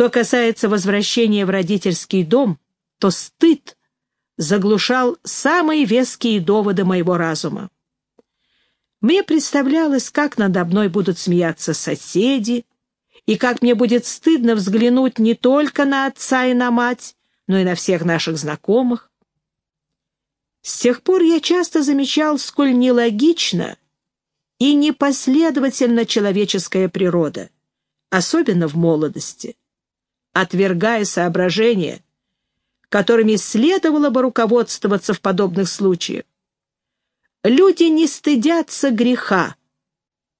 Что касается возвращения в родительский дом, то стыд заглушал самые веские доводы моего разума. Мне представлялось, как надо мной будут смеяться соседи, и как мне будет стыдно взглянуть не только на отца и на мать, но и на всех наших знакомых. С тех пор я часто замечал, сколь нелогично и непоследовательна человеческая природа, особенно в молодости, отвергая соображения, которыми следовало бы руководствоваться в подобных случаях. Люди не стыдятся греха,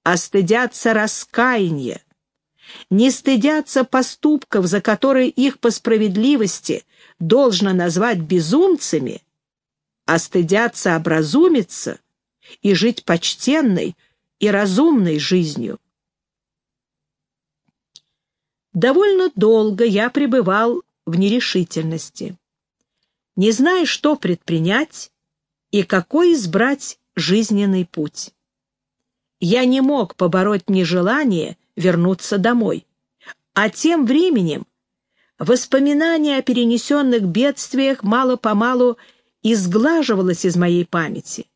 а стыдятся раскаяния, не стыдятся поступков, за которые их по справедливости должно назвать безумцами, а стыдятся образумиться и жить почтенной и разумной жизнью. Довольно долго я пребывал в нерешительности, не зная, что предпринять и какой избрать жизненный путь. Я не мог побороть нежелание вернуться домой, а тем временем воспоминание о перенесенных бедствиях мало-помалу изглаживалось из моей памяти.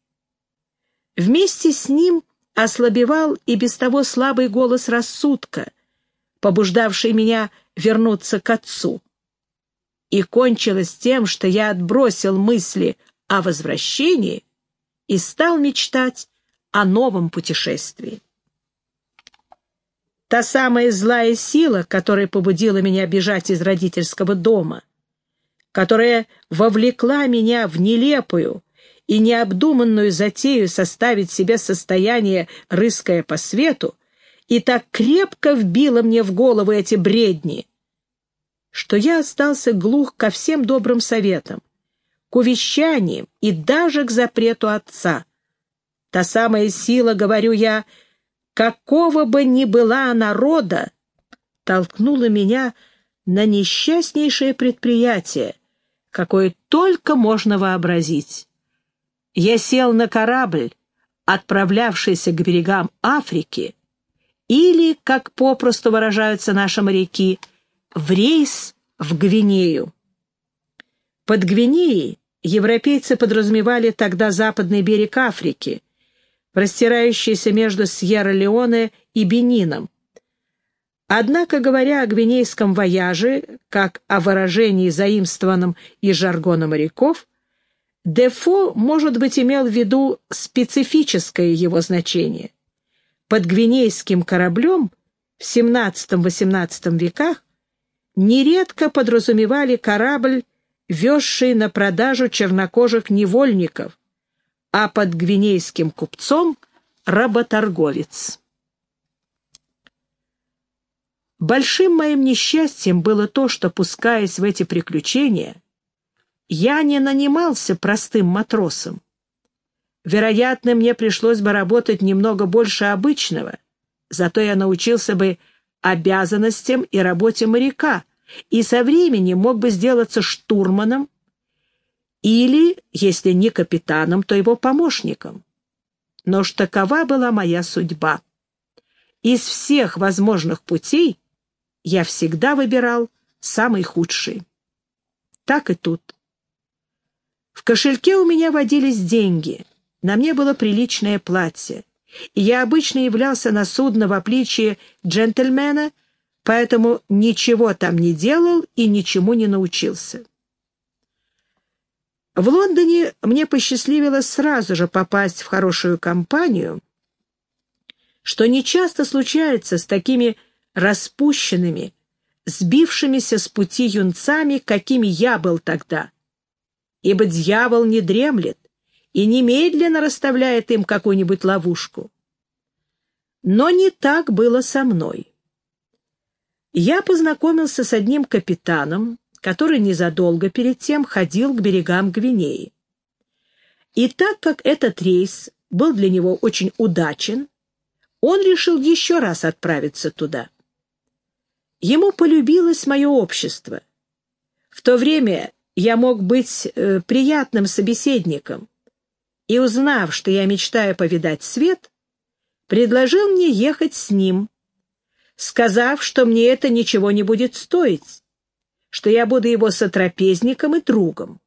Вместе с ним ослабевал и без того слабый голос рассудка, побуждавший меня вернуться к отцу. И кончилось тем, что я отбросил мысли о возвращении и стал мечтать о новом путешествии. Та самая злая сила, которая побудила меня бежать из родительского дома, которая вовлекла меня в нелепую, и необдуманную затею составить себе состояние, рыская по свету, и так крепко вбила мне в голову эти бредни, что я остался глух ко всем добрым советам, к увещаниям и даже к запрету отца. Та самая сила, говорю я, какого бы ни была народа, толкнула меня на несчастнейшее предприятие, какое только можно вообразить я сел на корабль, отправлявшийся к берегам Африки, или, как попросту выражаются наши моряки, в рейс в Гвинею. Под Гвинеей европейцы подразумевали тогда западный берег Африки, простирающийся между Сьерра-Леоне и Бенином. Однако, говоря о гвинейском вояже, как о выражении, заимствованном из жаргона моряков, Дефо, может быть, имел в виду специфическое его значение. Под гвинейским кораблем в XVII-XVIII веках нередко подразумевали корабль, везший на продажу чернокожих невольников, а под гвинейским купцом — работорговец. Большим моим несчастьем было то, что, пускаясь в эти приключения, я не нанимался простым матросом. Вероятно, мне пришлось бы работать немного больше обычного, зато я научился бы обязанностям и работе моряка, и со временем мог бы сделаться штурманом или, если не капитаном, то его помощником. Но ж такова была моя судьба. Из всех возможных путей я всегда выбирал самый худший. Так и тут. В кошельке у меня водились деньги, на мне было приличное платье, и я обычно являлся на судно в опличье джентльмена, поэтому ничего там не делал и ничему не научился. В Лондоне мне посчастливилось сразу же попасть в хорошую компанию, что нечасто случается с такими распущенными, сбившимися с пути юнцами, какими я был тогда ибо дьявол не дремлет и немедленно расставляет им какую-нибудь ловушку. Но не так было со мной. Я познакомился с одним капитаном, который незадолго перед тем ходил к берегам Гвинеи. И так как этот рейс был для него очень удачен, он решил еще раз отправиться туда. Ему полюбилось мое общество. В то время я мог быть э, приятным собеседником, и, узнав, что я мечтаю повидать свет, предложил мне ехать с ним, сказав, что мне это ничего не будет стоить, что я буду его сотрапезником и другом.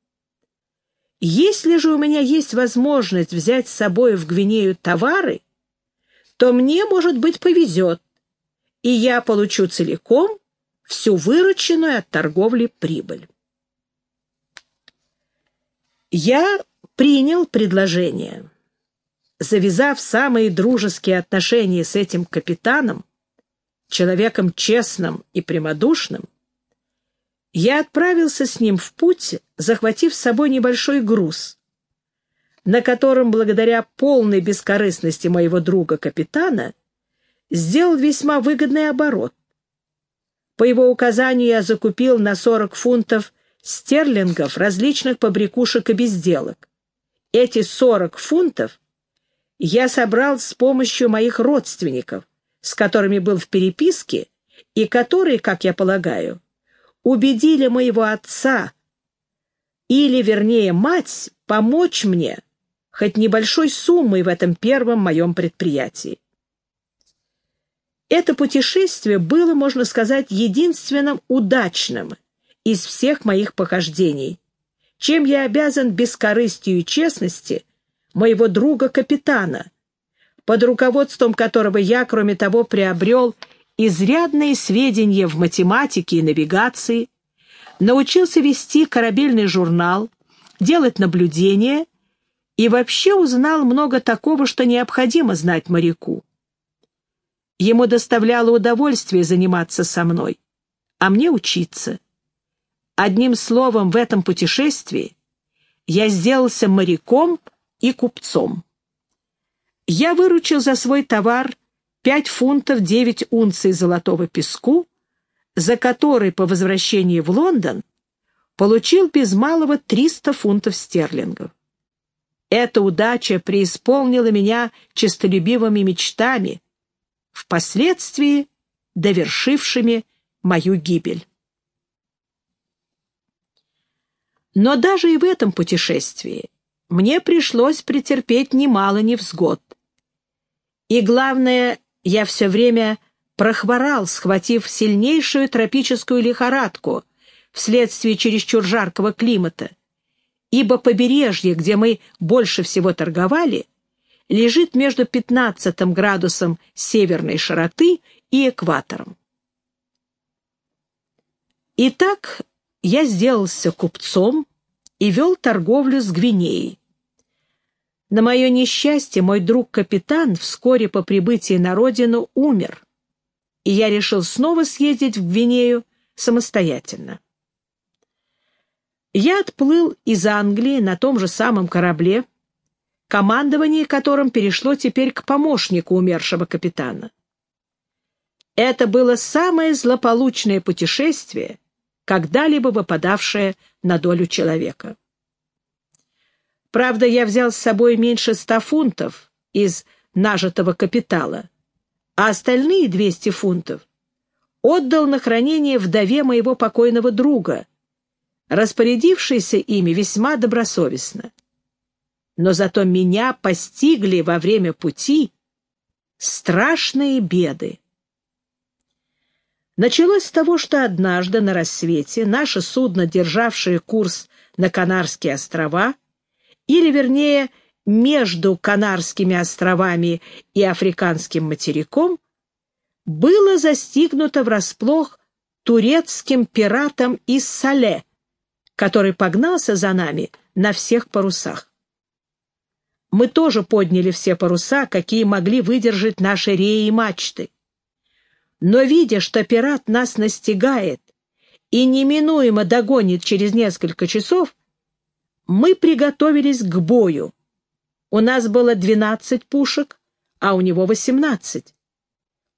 Если же у меня есть возможность взять с собой в Гвинею товары, то мне, может быть, повезет, и я получу целиком всю вырученную от торговли прибыль. Я принял предложение. Завязав самые дружеские отношения с этим капитаном, человеком честным и прямодушным, я отправился с ним в путь, захватив с собой небольшой груз, на котором, благодаря полной бескорыстности моего друга-капитана, сделал весьма выгодный оборот. По его указанию я закупил на 40 фунтов стерлингов различных побрякушек и безделок. Эти 40 фунтов я собрал с помощью моих родственников, с которыми был в переписке, и которые, как я полагаю, убедили моего отца, или, вернее, мать, помочь мне хоть небольшой суммой в этом первом моем предприятии. Это путешествие было, можно сказать, единственным удачным из всех моих похождений, чем я обязан бескорыстию и честности моего друга-капитана, под руководством которого я, кроме того, приобрел изрядные сведения в математике и навигации, научился вести корабельный журнал, делать наблюдения и вообще узнал много такого, что необходимо знать моряку. Ему доставляло удовольствие заниматься со мной, а мне учиться. Одним словом, в этом путешествии я сделался моряком и купцом. Я выручил за свой товар 5 фунтов 9 унций золотого песку, за который по возвращении в Лондон получил без малого 300 фунтов стерлингов. Эта удача преисполнила меня честолюбивыми мечтами, впоследствии довершившими мою гибель. Но даже и в этом путешествии мне пришлось претерпеть немало невзгод. И главное, я все время прохворал, схватив сильнейшую тропическую лихорадку вследствие чересчур жаркого климата, ибо побережье, где мы больше всего торговали, лежит между 15 градусом северной широты и экватором. Итак, я сделался купцом и вел торговлю с Гвинеей. На мое несчастье мой друг-капитан вскоре по прибытии на родину умер, и я решил снова съездить в Гвинею самостоятельно. Я отплыл из Англии на том же самом корабле, командование которым перешло теперь к помощнику умершего капитана. Это было самое злополучное путешествие, когда-либо выпадавшее на долю человека. Правда, я взял с собой меньше ста фунтов из нажитого капитала, а остальные 200 фунтов отдал на хранение вдове моего покойного друга, распорядившейся ими весьма добросовестно но зато меня постигли во время пути страшные беды. Началось с того, что однажды на рассвете наше судно, державшее курс на Канарские острова, или, вернее, между Канарскими островами и Африканским материком, было застигнуто врасплох турецким пиратом из Сале, который погнался за нами на всех парусах. Мы тоже подняли все паруса, какие могли выдержать наши реи и мачты. Но, видя, что пират нас настигает и неминуемо догонит через несколько часов, мы приготовились к бою. У нас было двенадцать пушек, а у него восемнадцать.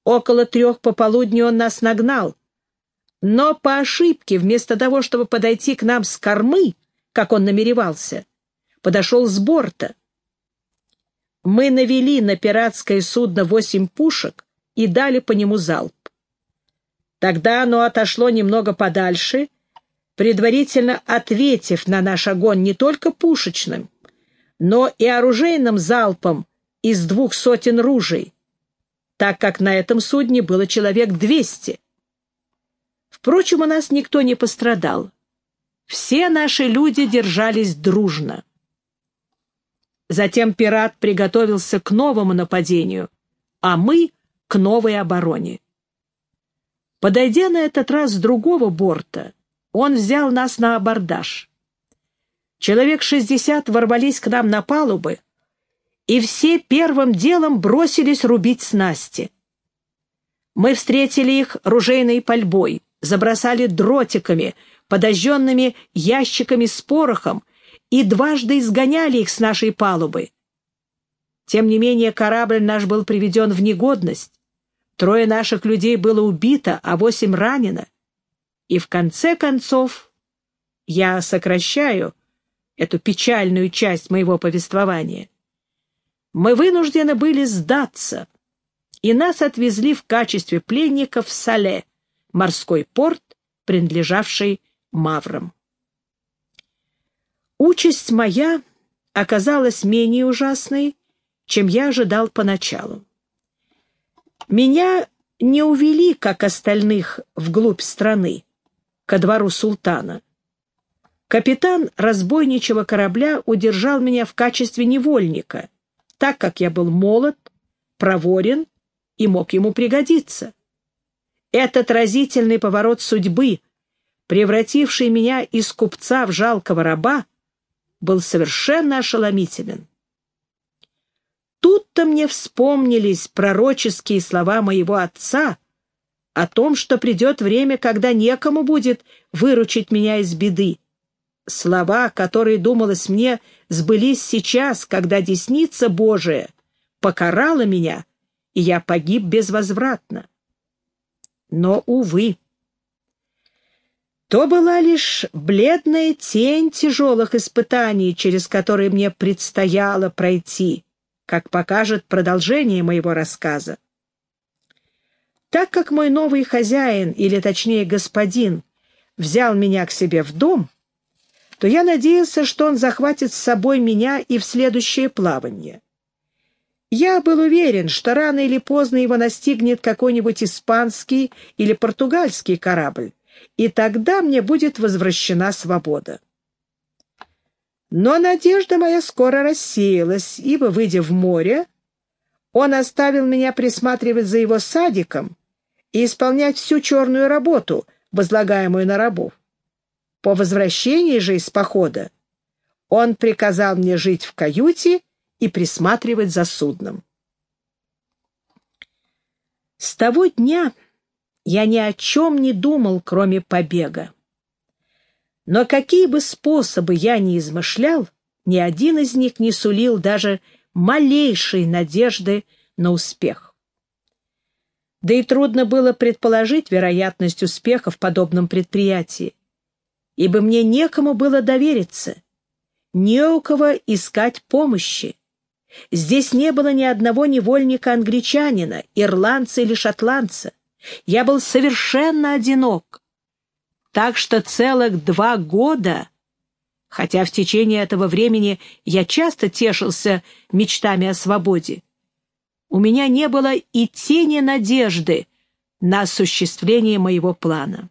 Около трех пополудни он нас нагнал. Но по ошибке, вместо того, чтобы подойти к нам с кормы, как он намеревался, подошел с борта мы навели на пиратское судно восемь пушек и дали по нему залп. Тогда оно отошло немного подальше, предварительно ответив на наш огонь не только пушечным, но и оружейным залпом из двух сотен ружей. так как на этом судне было человек двести. Впрочем, у нас никто не пострадал. Все наши люди держались дружно. Затем пират приготовился к новому нападению, а мы — к новой обороне. Подойдя на этот раз с другого борта, он взял нас на абордаж. Человек шестьдесят ворвались к нам на палубы, и все первым делом бросились рубить снасти. Мы встретили их ружейной пальбой, забросали дротиками, подожженными ящиками с порохом и дважды изгоняли их с нашей палубы. Тем не менее корабль наш был приведен в негодность. Трое наших людей было убито, а восемь ранено. И в конце концов, я сокращаю эту печальную часть моего повествования, мы вынуждены были сдаться, и нас отвезли в качестве пленников в Сале, морской порт, принадлежавший Маврам. Участь моя оказалась менее ужасной, чем я ожидал поначалу. Меня не увели, как остальных, вглубь страны, ко двору султана. Капитан разбойничего корабля удержал меня в качестве невольника, так как я был молод, проворен и мог ему пригодиться. Этот разительный поворот судьбы, превративший меня из купца в жалкого раба, был совершенно ошеломителен. Тут-то мне вспомнились пророческие слова моего отца о том, что придет время, когда некому будет выручить меня из беды. Слова, которые, думалось мне, сбылись сейчас, когда десница Божия покарала меня, и я погиб безвозвратно. Но, увы, то была лишь бледная тень тяжелых испытаний, через которые мне предстояло пройти, как покажет продолжение моего рассказа. Так как мой новый хозяин, или точнее господин, взял меня к себе в дом, то я надеялся, что он захватит с собой меня и в следующее плавание. Я был уверен, что рано или поздно его настигнет какой-нибудь испанский или португальский корабль, и тогда мне будет возвращена свобода. Но надежда моя скоро рассеялась, ибо, выйдя в море, он оставил меня присматривать за его садиком и исполнять всю черную работу, возлагаемую на рабов. По возвращении же из похода он приказал мне жить в каюте и присматривать за судном. С того дня я ни о чем не думал, кроме побега. Но какие бы способы я ни измышлял, ни один из них не сулил даже малейшей надежды на успех. Да и трудно было предположить вероятность успеха в подобном предприятии, ибо мне некому было довериться, не у кого искать помощи. Здесь не было ни одного невольника-англичанина, ирландца или шотландца. Я был совершенно одинок. Так что целых два года, хотя в течение этого времени я часто тешился мечтами о свободе, у меня не было и тени надежды на осуществление моего плана.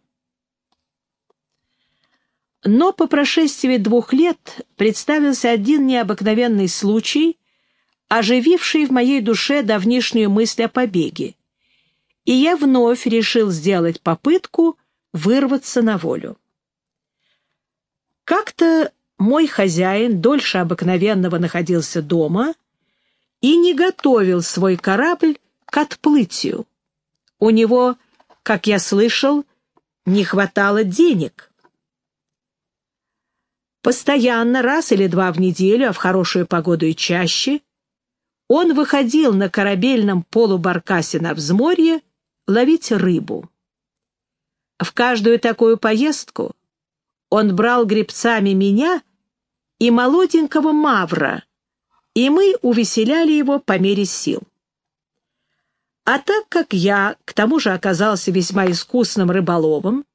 Но по прошествии двух лет представился один необыкновенный случай, ожививший в моей душе давнишнюю мысль о побеге и я вновь решил сделать попытку вырваться на волю. Как-то мой хозяин дольше обыкновенного находился дома и не готовил свой корабль к отплытию. У него, как я слышал, не хватало денег. Постоянно, раз или два в неделю, а в хорошую погоду и чаще, он выходил на корабельном полубаркасе на взморье ловить рыбу. В каждую такую поездку он брал гребцами меня и молоденького Мавра, и мы увеселяли его по мере сил. А так как я, к тому же, оказался весьма искусным рыболовом,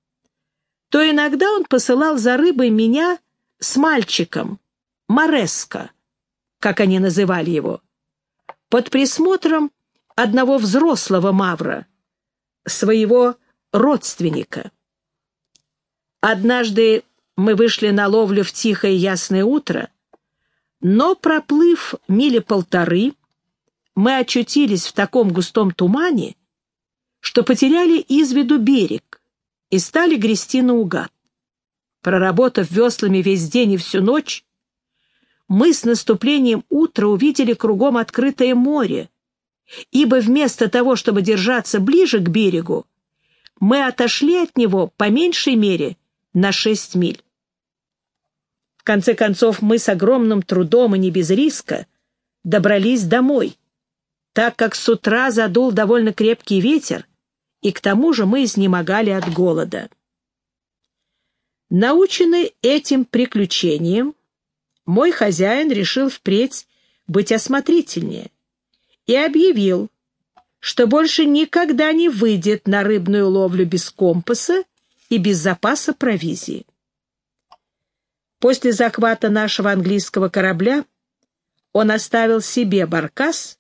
то иногда он посылал за рыбой меня с мальчиком, Мореско, как они называли его, под присмотром одного взрослого мавра, своего родственника. Однажды мы вышли на ловлю в тихое ясное утро, но, проплыв мили полторы, мы очутились в таком густом тумане, что потеряли из виду берег и стали грести наугад. Проработав веслами весь день и всю ночь, мы с наступлением утра увидели кругом открытое море, ибо вместо того, чтобы держаться ближе к берегу, мы отошли от него по меньшей мере на шесть миль. В конце концов, мы с огромным трудом и не без риска добрались домой, так как с утра задул довольно крепкий ветер, и к тому же мы изнемогали от голода. Наученный этим приключением, мой хозяин решил впредь быть осмотрительнее и объявил, что больше никогда не выйдет на рыбную ловлю без компаса и без запаса провизии. После захвата нашего английского корабля он оставил себе баркас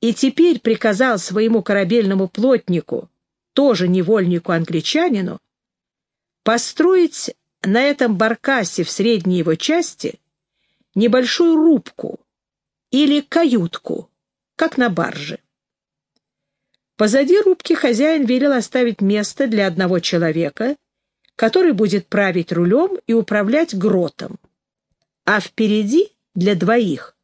и теперь приказал своему корабельному плотнику, тоже невольнику-англичанину, построить на этом баркасе в средней его части небольшую рубку или каютку, как на барже. Позади рубки хозяин велел оставить место для одного человека, который будет править рулем и управлять гротом, а впереди для двоих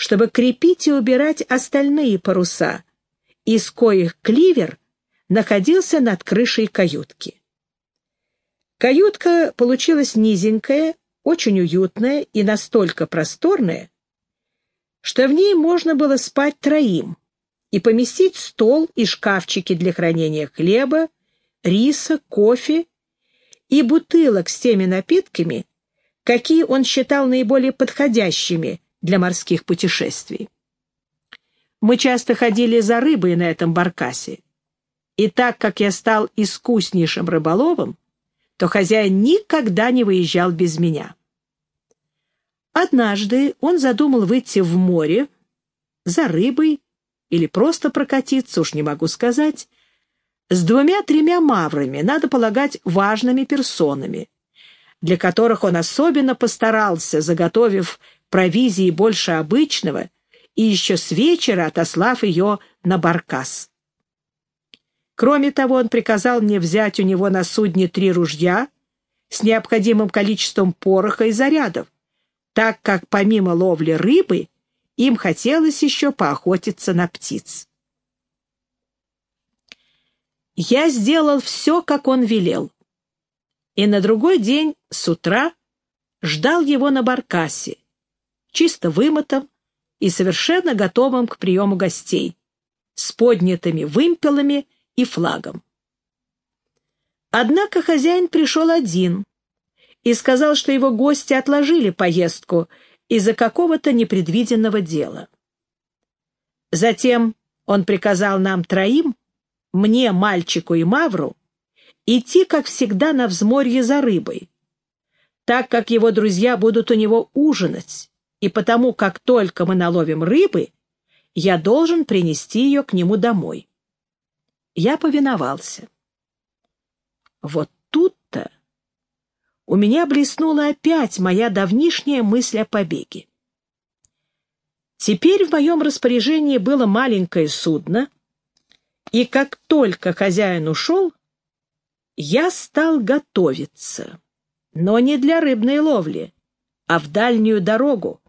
чтобы крепить и убирать остальные паруса, из коих кливер находился над крышей каютки. Каютка получилась низенькая, очень уютная и настолько просторная, что в ней можно было спать троим и поместить стол и шкафчики для хранения хлеба, риса, кофе и бутылок с теми напитками, какие он считал наиболее подходящими для морских путешествий. Мы часто ходили за рыбой на этом баркасе, и так как я стал искуснейшим рыболовом, то хозяин никогда не выезжал без меня. Однажды он задумал выйти в море за рыбой или просто прокатиться, уж не могу сказать, с двумя-тремя маврами, надо полагать, важными персонами, для которых он особенно постарался, заготовив провизии больше обычного и еще с вечера отослав ее на баркас. Кроме того, он приказал мне взять у него на судне три ружья с необходимым количеством пороха и зарядов, так как помимо ловли рыбы им хотелось еще поохотиться на птиц. Я сделал все, как он велел, и на другой день с утра ждал его на баркасе, чисто вымотом и совершенно готовым к приему гостей, с поднятыми вымпелами и флагом. Однако хозяин пришел один и сказал, что его гости отложили поездку из-за какого-то непредвиденного дела. Затем он приказал нам троим, мне, мальчику и Мавру, идти, как всегда, на взморье за рыбой, так как его друзья будут у него ужинать, и потому, как только мы наловим рыбы, я должен принести ее к нему домой. Я повиновался. Вот тут-то у меня блеснула опять моя давнишняя мысль о побеге. Теперь в моем распоряжении было маленькое судно, и как только хозяин ушел, я стал готовиться, но не для рыбной ловли, а в дальнюю дорогу,